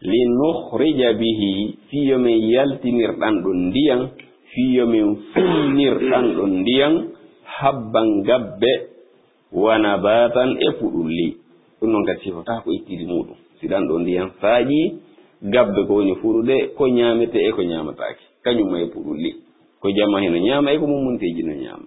linuhrija bihi fiyo min yaltinirɗan ɗon ndiyan fiyo min fulnirɗan ɗon ndiyan habban gabbe wana batan e puɗulli ɗum noon kadi sifata ko ittiri muɗum. Siɗan ɗo ndiyan saaƴi gabbe ko woni fuɗuɗe ko ñamete e ko ñamatake kañum ma e puɗulli ko jamma heno ñaama e ko mumunteji no ñaama